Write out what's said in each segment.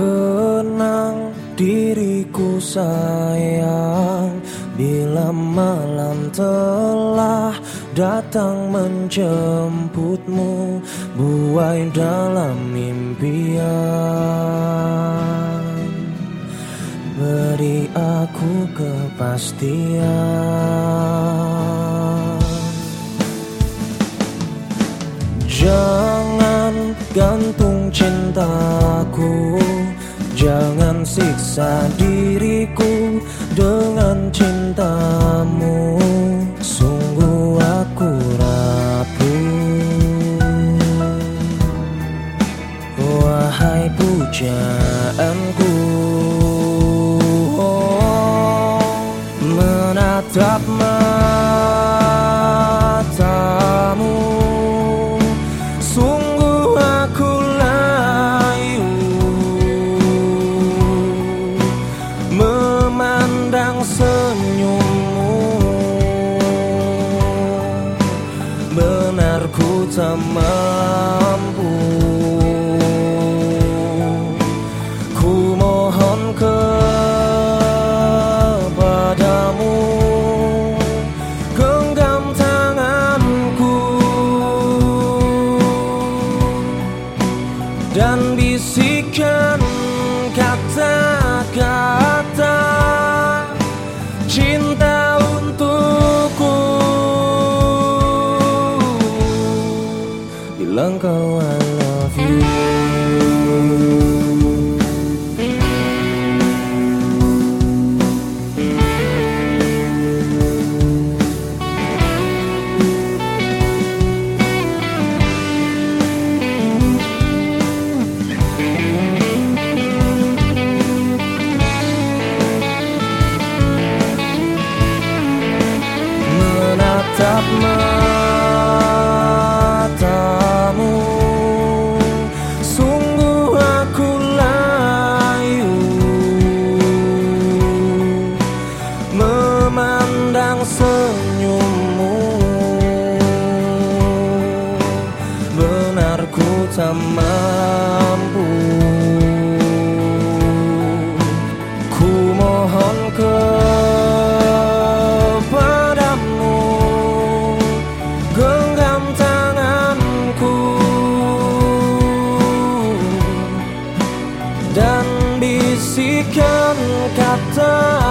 Kenang diriku sayang. Bila malam telah datang menjemputmu Buai dalam impian. Beri aku kepastian. Jangan gantung cintaku Jangan siksa diriku dengan cintamu. Sungguh aku rapuh Wahai pujaanku tak mampu. Ku mohon kepadamu bilang kau I love you tak mampu. Ku mohon kepadamu Genggam tanganku. Dan bisikan kata-kata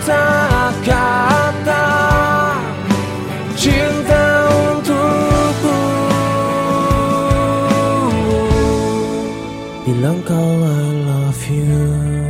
kata-kata Cinta bilang kau I love you